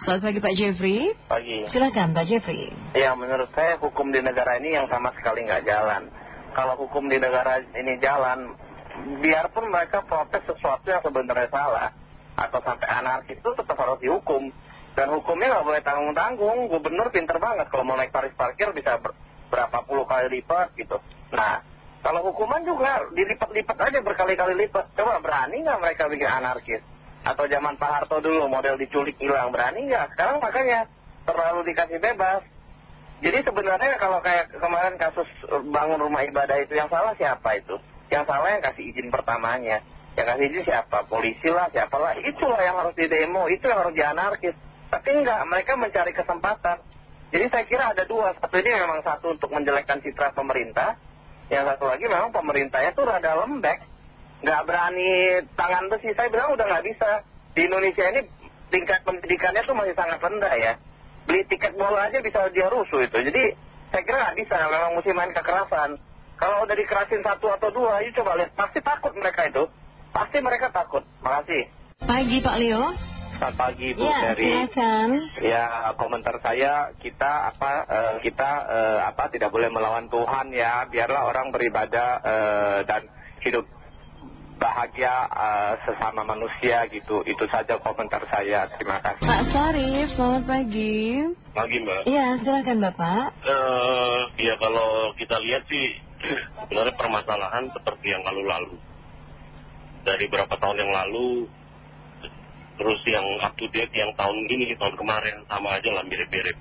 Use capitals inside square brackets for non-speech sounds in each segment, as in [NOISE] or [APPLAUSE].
Selamat pagi Pak Jeffrey. Pagi. Silakan Pak Jeffrey. Ya menurut saya hukum di negara ini yang sama sekali nggak jalan. Kalau hukum di negara ini jalan, biarpun mereka protes sesuatu yang sebenarnya salah atau sampai anarkis itu tetap harus dihukum. Dan hukumnya nggak boleh tanggung-tanggung. Gubernur pinter banget kalau mau naik tarif parkir bisa berapa puluh kali lipat gitu. Nah, kalau hukuman juga dilipat-lipat aja berkali-kali lipat. Coba berani nggak mereka bikin anarkis? Atau zaman Pak Harto dulu model diculik hilang. Berani nggak? Sekarang makanya terlalu dikasih bebas. Jadi sebenarnya kalau kayak kemarin kasus bangun rumah ibadah itu yang salah siapa itu? Yang salah yang kasih izin pertamanya. Yang kasih izin siapa? Polisi lah siapa lah. Itulah yang harus di demo itu yang harus dianarkis. Tapi enggak mereka mencari kesempatan. Jadi saya kira ada dua. Satu ini memang satu untuk menjelekkan citra pemerintah. Yang satu lagi memang pemerintahnya tuh rada lembek nggak berani tangan besi. Saya bilang udah nggak bisa. Di Indonesia ini tingkat pendidikannya tuh masih sangat rendah ya. Beli tiket bola aja bisa dia rusuh itu. Jadi saya kira nggak bisa. Memang mesti main kekerasan. Kalau udah dikerasin satu atau dua, ayo coba lihat. Pasti takut mereka itu. Pasti mereka takut. Makasih. Pagi Pak Leo. Selamat pagi Bu ya, dari silakan. ya komentar saya kita apa uh, kita uh, apa tidak boleh melawan Tuhan ya biarlah orang beribadah uh, dan hidup bahagia uh, sesama manusia gitu. Itu saja komentar saya. Terima kasih. Pak Sarif, selamat pagi. Pagi Mbak. Iya, silakan Bapak. Uh, ya kalau kita lihat sih [CLEARS THROAT] sebenarnya permasalahan seperti yang lalu-lalu. Dari berapa tahun yang lalu, terus yang up to date yang tahun ini, tahun kemarin sama aja lah mirip-mirip.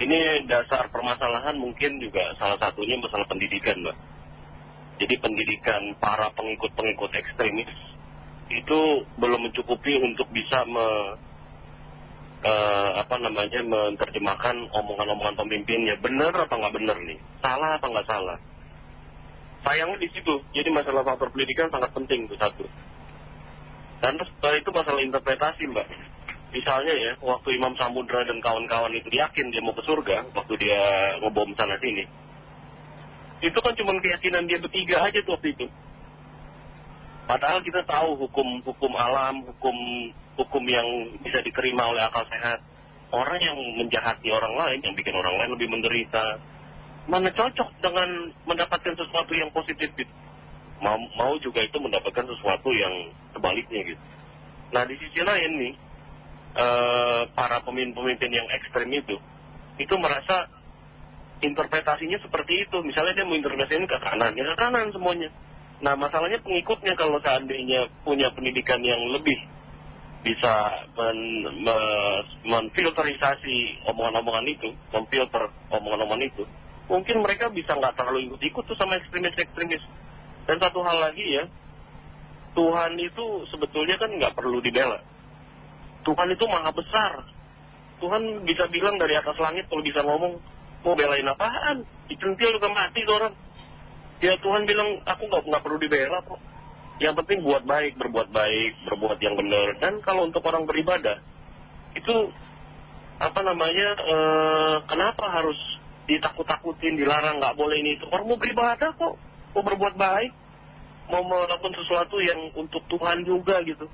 Ini dasar permasalahan mungkin juga salah satunya masalah pendidikan Mbak jadi pendidikan para pengikut-pengikut ekstremis itu belum mencukupi untuk bisa me, uh, apa namanya menerjemahkan omongan-omongan pemimpinnya benar apa nggak benar nih salah apa nggak salah. Sayangnya di situ. Jadi masalah faktor pendidikan sangat penting itu satu. Dan setelah itu masalah interpretasi mbak. Misalnya ya waktu Imam Samudra dan kawan-kawan itu yakin dia mau ke surga waktu dia ngebom sana sini itu kan cuma keyakinan dia bertiga aja tuh waktu itu. Padahal kita tahu hukum hukum alam, hukum hukum yang bisa diterima oleh akal sehat. Orang yang menjahati orang lain, yang bikin orang lain lebih menderita, mana cocok dengan mendapatkan sesuatu yang positif gitu. Mau, mau juga itu mendapatkan sesuatu yang sebaliknya gitu. Nah di sisi lain nih, eh, para pemimpin-pemimpin yang ekstrem itu, itu merasa interpretasinya seperti itu. Misalnya dia mau interpretasinya ke kanan, ya ke kanan semuanya. Nah masalahnya pengikutnya kalau seandainya punya pendidikan yang lebih bisa men, me, menfilterisasi omongan-omongan itu, memfilter omongan-omongan itu, mungkin mereka bisa nggak terlalu ikut-ikut tuh sama ekstremis-ekstremis. Dan satu hal lagi ya, Tuhan itu sebetulnya kan nggak perlu dibela. Tuhan itu maha besar. Tuhan bisa bilang dari atas langit kalau bisa ngomong, mau belain apaan? Dicentil juga mati tuh orang. Ya Tuhan bilang aku nggak nggak perlu dibela kok. Yang penting buat baik berbuat baik berbuat yang benar. Dan kalau untuk orang beribadah itu apa namanya eh, kenapa harus ditakut-takutin dilarang nggak boleh ini itu? Orang mau beribadah kok mau berbuat baik mau melakukan sesuatu yang untuk Tuhan juga gitu.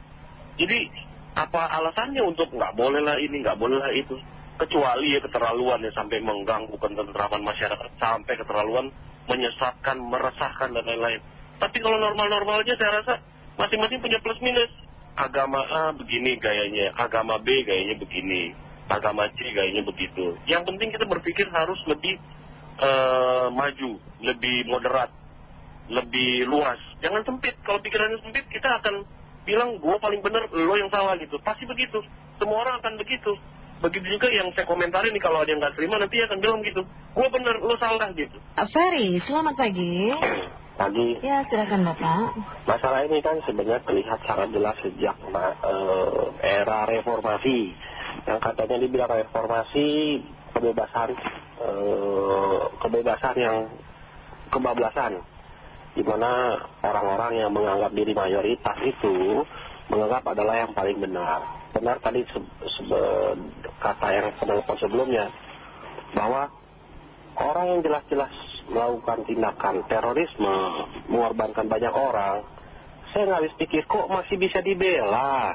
Jadi apa alasannya untuk nggak boleh lah ini nggak boleh lah itu kecuali ya keterlaluan ya sampai mengganggu ketentraman masyarakat sampai keterlaluan menyesatkan meresahkan dan lain-lain. Tapi kalau normal-normal aja saya rasa masing-masing punya plus minus. Agama A begini gayanya agama B gayanya begini agama C gayanya begitu. Yang penting kita berpikir harus lebih uh, maju lebih moderat lebih luas. Jangan sempit kalau pikirannya sempit kita akan bilang gue paling benar lo yang salah gitu. Pasti begitu. Semua orang akan begitu begitu juga yang saya komentari nih kalau ada yang nggak terima nanti akan bilang gitu gue bener lo salah gitu. Ferry selamat pagi. [CLEARS THROAT] Pagi. Ya silakan bapak. Masalah ini kan sebenarnya terlihat sangat jelas sejak uh, era reformasi. Yang katanya dibilang reformasi kebebasan uh, kebebasan yang kebablasan. Di mana orang-orang yang menganggap diri mayoritas itu menganggap adalah yang paling benar benar tadi kata yang penelpon sebelumnya bahwa orang yang jelas-jelas melakukan tindakan terorisme mengorbankan banyak orang saya nggak habis pikir kok masih bisa dibela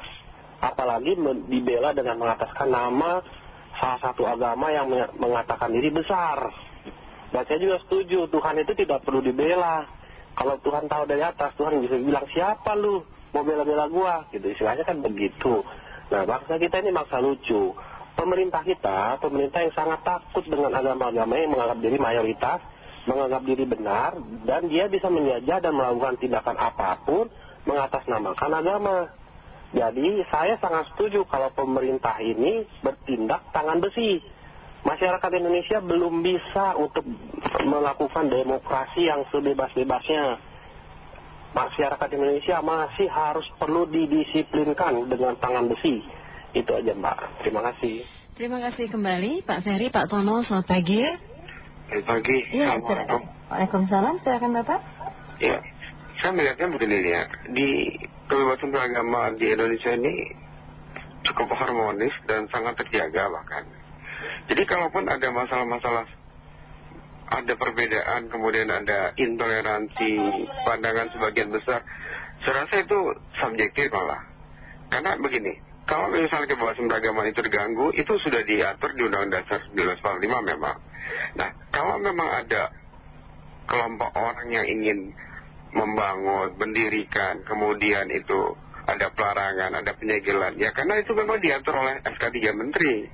apalagi dibela dengan mengataskan nama salah satu agama yang mengatakan diri besar. Dan saya juga setuju, Tuhan itu tidak perlu dibela. Kalau Tuhan tahu dari atas, Tuhan bisa bilang, siapa lu mau bela-bela gua? Gitu, istilahnya kan begitu. Nah, bangsa kita ini bangsa lucu. Pemerintah kita, pemerintah yang sangat takut dengan agama-agama yang menganggap diri mayoritas, menganggap diri benar, dan dia bisa menjajah dan melakukan tindakan apa pun mengatasnamakan agama. Jadi saya sangat setuju kalau pemerintah ini bertindak tangan besi. Masyarakat Indonesia belum bisa untuk melakukan demokrasi yang sebebas-bebasnya. Masyarakat Indonesia masih harus perlu didisiplinkan dengan tangan besi. Itu aja Mbak. Terima kasih. Terima kasih kembali Pak Ferry, Pak Tono, selamat pagi. Selamat pagi. Ya, Waalaikumsalam, silakan Bapak. Ya, saya melihatnya begini ya, di kebebasan beragama di Indonesia ini cukup harmonis dan sangat terjaga bahkan. Jadi kalaupun ada masalah-masalah, ada perbedaan, kemudian ada intoleransi, pandangan sebagian besar, saya rasa itu subjektif malah. Karena begini, kalau misalnya kebebasan beragama itu terganggu, itu sudah diatur di Undang-Undang Dasar 1945 memang. Nah, kalau memang ada kelompok orang yang ingin membangun, mendirikan, kemudian itu ada pelarangan, ada penyegelan. Ya karena itu memang diatur oleh SK3 Menteri.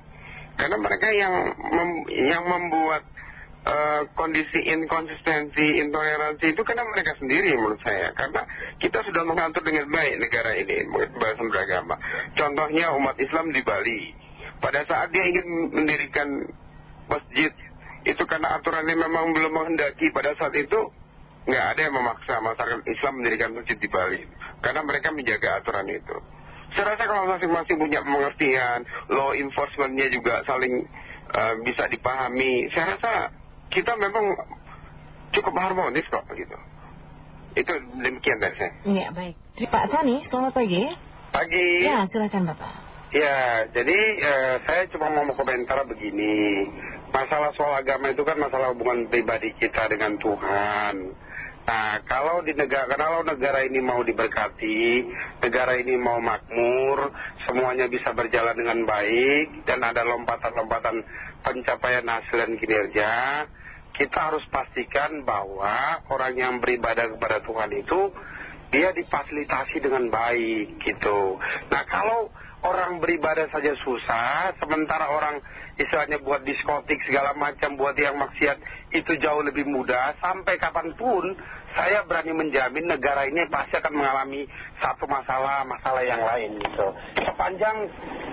Karena mereka yang yang membuat kondisi inkonsistensi, intoleransi itu karena mereka sendiri menurut saya. Karena kita sudah mengatur dengan baik negara ini, bahasa beragama. Contohnya umat Islam di Bali. Pada saat dia ingin mendirikan masjid, itu karena aturannya memang belum menghendaki pada saat itu nggak ada yang memaksa masyarakat Islam mendirikan masjid di Bali. Karena mereka menjaga aturan itu. Saya rasa kalau masing-masing punya pengertian, law enforcementnya juga saling uh, bisa dipahami. Saya rasa kita memang cukup harmonis kok gitu. Itu demikian dari saya. Iya, baik. Pak Tani, selamat pagi. Pagi. Ya, silakan Bapak. Ya, jadi uh, saya cuma mau komentar begini. Masalah soal agama itu kan masalah hubungan pribadi kita dengan Tuhan. Nah, kalau di negara, kalau negara ini mau diberkati, negara ini mau makmur, semuanya bisa berjalan dengan baik, dan ada lompatan-lompatan pencapaian hasil dan kinerja, kita harus pastikan bahwa orang yang beribadah kepada Tuhan itu, dia difasilitasi dengan baik, gitu. Nah, kalau orang beribadah saja susah, sementara orang istilahnya buat diskotik segala macam, buat yang maksiat itu jauh lebih mudah, sampai kapan pun saya berani menjamin negara ini pasti akan mengalami satu masalah, masalah yang lain gitu. Sepanjang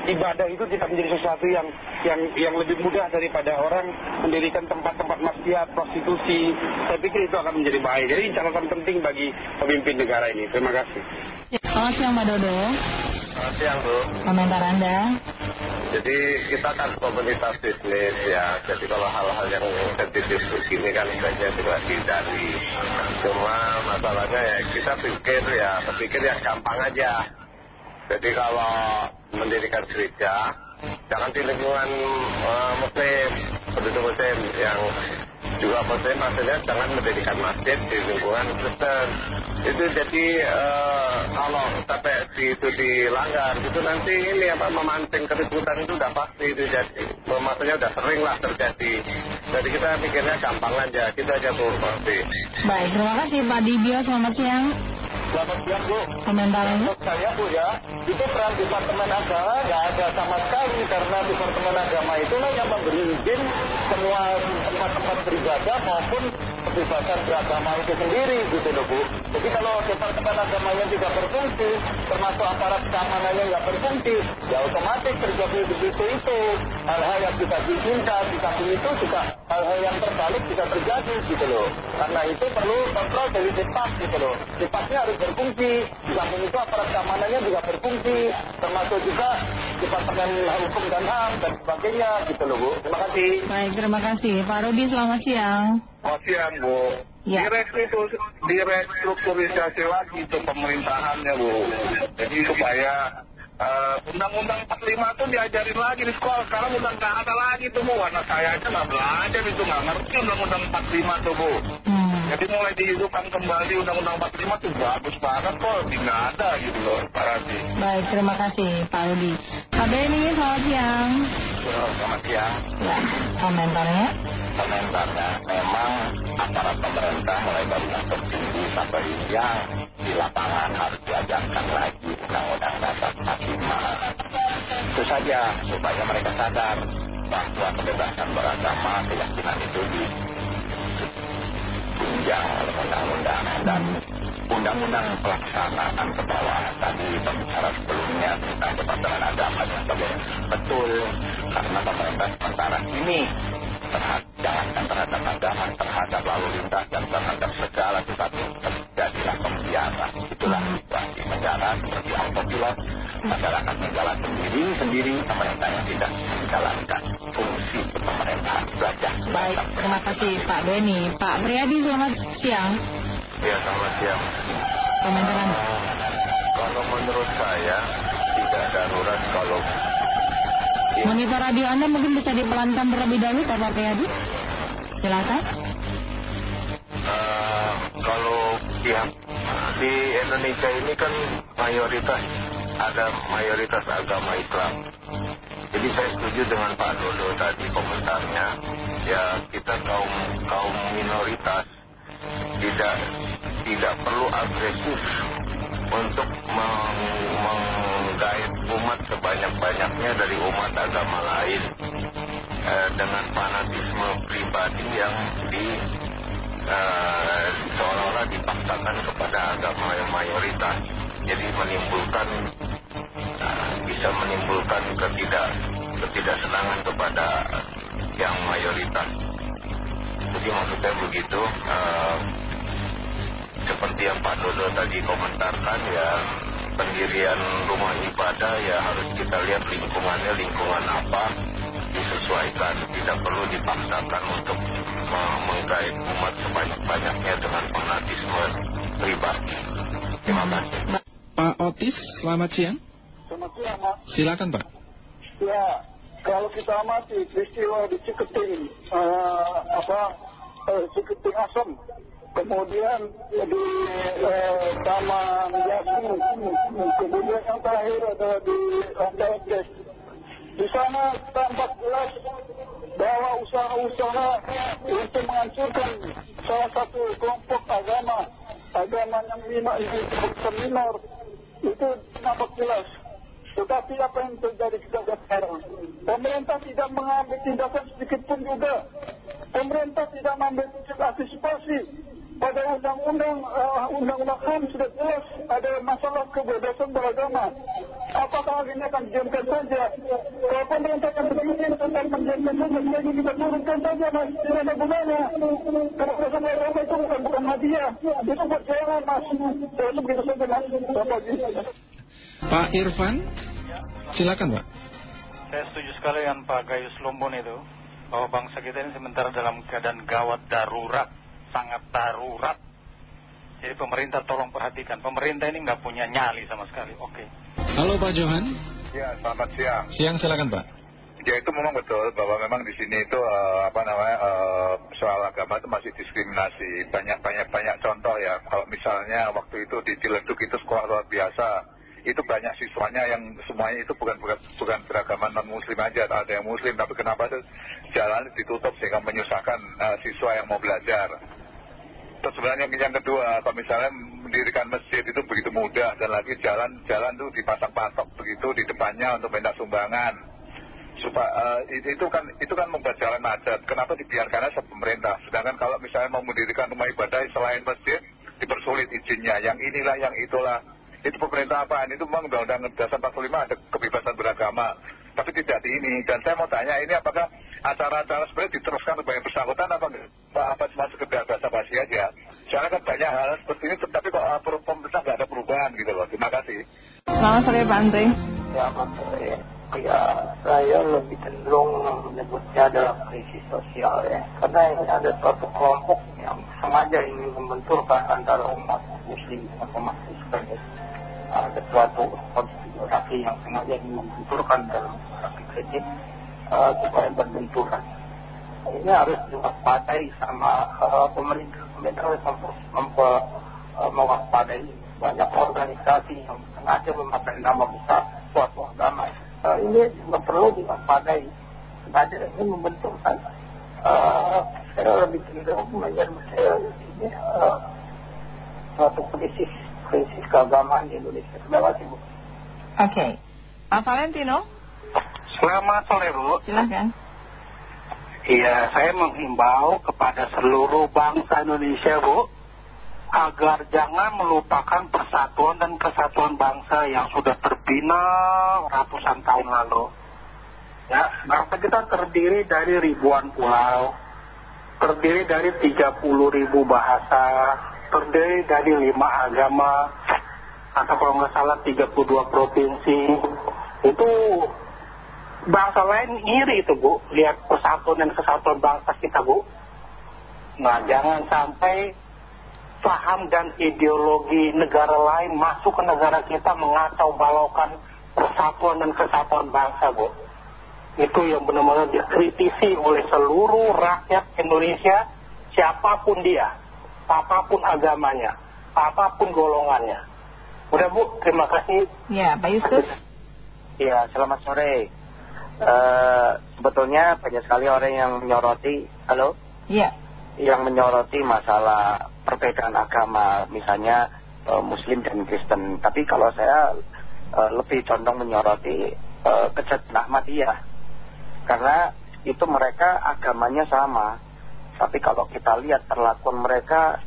ibadah itu tidak menjadi sesuatu yang yang yang lebih mudah daripada orang mendirikan tempat-tempat maksiat, prostitusi, saya pikir itu akan menjadi baik. Jadi catatan penting bagi pemimpin negara ini. Terima kasih. Selamat siang Mbak Dodo. Selamat siang Bu. Komentar Anda. Jadi kita kan komunitas bisnis ya, jadi kalau hal-hal yang sensitif begini kan sebaiknya juga dihindari. Cuma masalahnya ya kita pikir ya, berpikir yang gampang aja. Jadi kalau mendirikan gereja, jangan di lingkungan uh, muslim, penduduk muslim yang juga muslim maksudnya jangan mendirikan masjid di lingkungan Kristen. Itu jadi uh, kalau sampai itu dilanggar, itu nanti ini apa memancing keributan itu udah pasti itu jadi, maksudnya udah sering lah terjadi. Jadi kita pikirnya gampang aja, kita aja Bu pasti. Baik, terima kasih Pak Dibio, selamat siang. Selamat siang Bu. Saya Bu ya, itu peran Departemen Agama nggak ada sama sekali karena Departemen Agama itulah yang memberi izin semua tempat-tempat beribadah maupun kebebasan beragama itu sendiri gitu loh Bu. Jadi kalau Departemen Agamanya tidak berfungsi, termasuk aparat keamanannya nggak berfungsi, ya otomatis terjadi begitu itu. Hal-hal yang tidak diinginkan di samping itu juga hal-hal yang terbalik bisa terjadi gitu loh. Karena itu perlu kontrol dari Depak gitu loh. Depaknya harus berfungsi. Di samping itu aparat keamanannya juga berfungsi. Termasuk juga Departemen Hukum dan HAM dan sebagainya gitu loh Bu. Terima kasih. Baik, terima kasih. Pak Rudi, selamat siang. Selamat siang Bu. Ya. Direct itu, direkstrukturisasi lagi itu pemerintahannya Bu. Jadi supaya eh, Undang-Undang 45 itu diajarin lagi di sekolah. Sekarang udah nggak ada lagi tuh Bu. Anak saya aja nggak belajar itu nggak ngerti Undang-Undang 45 tuh Bu. Hmm. Jadi mulai dihidupkan kembali Undang-Undang 45 itu bagus banget kok, nggak ada gitu loh, Pak Radi. Baik, terima kasih Pak Rudi. Pak Beni, selamat siang. Selamat siang. Ya, komentarnya? Komentarnya, memang aparat pemerintah mulai dari yang tertinggi sampai yang di lapangan harus diajarkan lagi Undang-Undang Dasar 45. Itu saja supaya mereka sadar bahwa kebebasan beragama, keyakinan itu ditunjang oleh undang-undang dan undang-undang pelaksanaan ke bawah tadi pembicara sebelumnya tentang kebebasan agama dan sebagainya betul karena pemerintah sementara ini terhadap terhadap agama terhadap lalu lintas dan terhadap segala sesuatu terjadilah pembiaran itulah situasi negara seperti autopilot masyarakat menjalan sendiri sendiri pemerintah yang tidak menjalankan fungsi pemerintahan belajar Baik, terima kasih Pak Beni. Pak Priadi, selamat siang. ya selamat siang Komentar Anda? kalau menurut saya tidak darurat kalau Monitor radio Anda mungkin bisa dipelankan terlebih dahulu, Pak Priadi. Silakan. Eh, kalau pihak di Indonesia ini kan mayoritas ada mayoritas agama Islam. Jadi saya setuju dengan Pak Dodo tadi komentarnya. Ya kita kaum kaum minoritas tidak tidak perlu agresif untuk meng- sebanyak-banyaknya dari umat agama lain eh, dengan fanatisme pribadi yang di eh, seolah-olah dipaksakan kepada agama yang mayoritas. Jadi menimbulkan eh, bisa menimbulkan ketidak ketidaksenangan kepada yang mayoritas. Jadi maksud saya begitu. eh, seperti yang Pak Dodo tadi komentarkan ya pendirian rumah ibadah ya harus kita lihat lingkungannya lingkungan apa disesuaikan tidak perlu dipaksakan untuk me- menggait umat sebanyak-banyaknya dengan fanatisme pribadi terima kasih Pak Otis, selamat siang. Selamat siang, Mas. Silakan Pak. Ya, kalau kita amati peristiwa di Ciketing, eh, apa, eh, Ciketing Asem, kemudian di eh, Taman Yasmin, kemudian yang terakhir ada di Ondaikes. Di sana tampak jelas bahwa usaha-usaha untuk menghancurkan salah satu kelompok agama, agama yang minor, yang minor, itu nampak jelas. Tetapi apa yang terjadi kita sekarang? Pemerintah tidak mengambil tindakan sedikit pun juga. Pemerintah tidak mengambil antisipasi pada undang-undang uh, undang-undang HAM sudah jelas ada masalah kebebasan beragama. Apakah ini akan diamkan saja? Kalau pemerintah akan berpikir tentang mendiamkan saja, jadi kita turunkan saja mas. Tidak ada gunanya. Kebebasan beragama itu bukan bukan hadiah. Itu buat jangan mas. Saya begitu saja mas. Pak Irfan, silakan Pak. Saya setuju sekali dengan Pak Gayus Lumbun itu bahwa bangsa kita ini sementara dalam keadaan gawat darurat, sangat darurat. Jadi pemerintah tolong perhatikan, pemerintah ini nggak punya nyali sama sekali. Oke. Halo Pak Johan, ya selamat siang siang silakan Pak. Ya itu memang betul bahwa memang di sini itu eh, apa namanya eh, soal agama itu masih diskriminasi banyak banyak banyak contoh ya kalau misalnya waktu itu di Ciledug itu sekolah luar biasa itu banyak siswanya yang semuanya itu bukan bukan bukan beragama non muslim aja ada yang muslim tapi kenapa itu jalan ditutup sehingga menyusahkan eh, siswa yang mau belajar Terus sebenarnya yang kedua, kalau misalnya mendirikan masjid itu begitu mudah dan lagi jalan-jalan tuh dipasang patok begitu di depannya untuk minta sumbangan. Supaya itu kan itu kan membuat jalan macet. Kenapa dibiarkan aja pemerintah? Sedangkan kalau misalnya mau mendirikan rumah ibadah selain masjid dipersulit izinnya. Yang inilah, yang itulah. Itu pemerintah apaan? Itu memang undang-undang dasar 45 ada kebebasan beragama. Tapi tidak di ini. Dan saya mau tanya ini apakah acara-acara sebenarnya diteruskan sebagai bersangkutan apa enggak? Apa cuma sekedar basa-basi aja? Soalnya kan banyak hal seperti ini, tapi kok uh, pemerintah nggak ada perubahan gitu loh. Terima kasih. Selamat sore Pak Andre. Selamat sore. Ya, saya lebih cenderung menyebutnya adalah krisis sosial ya. Karena ini ada suatu kelompok yang sengaja ingin membenturkan antara umat muslim dan umat Kristen. Ada suatu konspirasi yang sengaja ingin membenturkan dalam satu kritik uh, supaya berbenturan. Ini harus diwaspadai sama uh, pemerintah pemerintah harus memper, memper, mewaspadai banyak organisasi yang sengaja memakai nama besar suatu agama. Uh, ini juga perlu diwaspadai. Sengaja ini membentukkan uh, saya lebih cenderung melihat ini uh, suatu krisis krisis keagamaan di Indonesia. Terima kasih Bu. Oke, Pak Valentino, Selamat sore Bu. silahkan. Iya, saya menghimbau kepada seluruh bangsa Indonesia Bu, agar jangan melupakan persatuan dan kesatuan bangsa yang sudah terbina ratusan tahun lalu. Ya, bangsa kita terdiri dari ribuan pulau, terdiri dari 30 ribu bahasa, terdiri dari lima agama, atau kalau nggak salah 32 provinsi. Itu bangsa lain iri itu Bu, lihat persatuan dan kesatuan bangsa kita Bu. Nah jangan sampai paham dan ideologi negara lain masuk ke negara kita mengacau balaukan persatuan dan kesatuan bangsa Bu. Itu yang benar-benar dikritisi oleh seluruh rakyat Indonesia, siapa pun dia, apa pun agamanya, apa pun golongannya. Udah Bu, terima kasih. Ya, Pak Yusuf. Ya, selamat sore. Eh, sebetulnya banyak sekali orang yang menyoroti, halo? Iya. Yang menyoroti masalah perbedaan agama, misalnya eh, Muslim dan Kristen. Tapi kalau saya eh, lebih condong menyoroti eh, kejadian Ahmadiyah. Karena itu mereka agamanya sama. Tapi kalau kita lihat perlakuan mereka,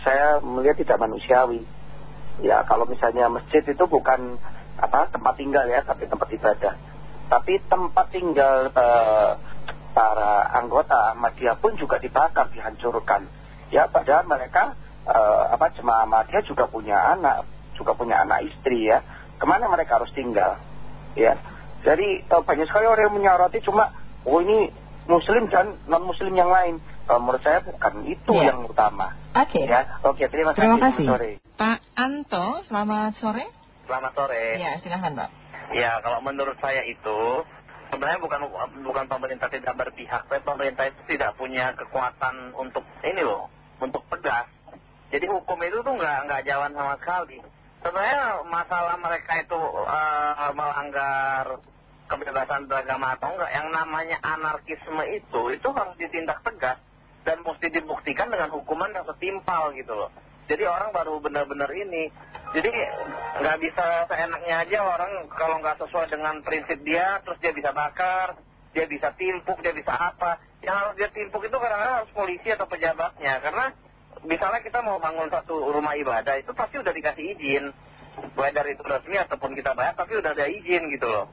saya melihat tidak manusiawi. Ya, kalau misalnya masjid itu bukan apa tempat tinggal ya, tapi tempat ibadah. Tapi tempat tinggal para anggota Ahmadiyah pun juga dibakar, dihancurkan. Ya, padahal mereka eh, apa jemaah Ahmadiyah juga punya anak, juga punya anak istri ya. Ke mana mereka harus tinggal? Ya, jadi eh, banyak sekali orang yang menyoroti cuma, oh ini Muslim dan non Muslim yang lain. Eh, menurut saya bukan itu Ya. yang utama. Oke. Ya, oke terima kasih. Terima kasih. Sore. Pak Anto, selamat sore. Selamat sore. Ya, silahkan Pak. Ya, kalau menurut saya itu sebenarnya bukan bukan pemerintah tidak berpihak, tapi pemerintah itu tidak punya kekuatan untuk ini loh, untuk tegas. Jadi hukum itu tuh nggak nggak jalan sama sekali. Sebenarnya masalah mereka itu eh, melanggar kebebasan beragama atau enggak, yang namanya anarkisme itu itu harus ditindak tegas dan mesti dibuktikan dengan hukuman yang setimpal gitu loh. Jadi orang baru benar-benar ini. Jadi nggak bisa seenaknya aja orang kalau nggak sesuai dengan prinsip dia, terus dia bisa bakar, dia bisa timpuk, dia bisa apa. Yang harus dia timpuk itu kadang-kadang harus polisi atau pejabatnya. Karena misalnya kita mau bangun satu rumah ibadah itu pasti udah dikasih izin. Baik dari itu resmi ataupun kita bayar, tapi udah ada izin gitu loh.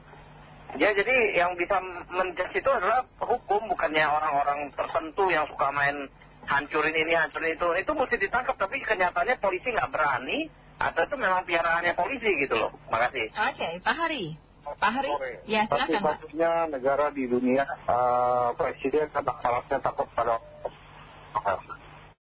Ya jadi yang bisa menjudge itu adalah hukum bukannya orang-orang tertentu yang suka main hancurin ini, hancurin itu. Itu mesti ditangkap tapi kenyataannya polisi nggak berani atau itu memang piaraannya polisi gitu loh. Makasih. Oke, Pak Hari. Pak Hari? Ya, silakan Pak. Satu-satunya negara di dunia eh, presiden kata kelasnya takut pada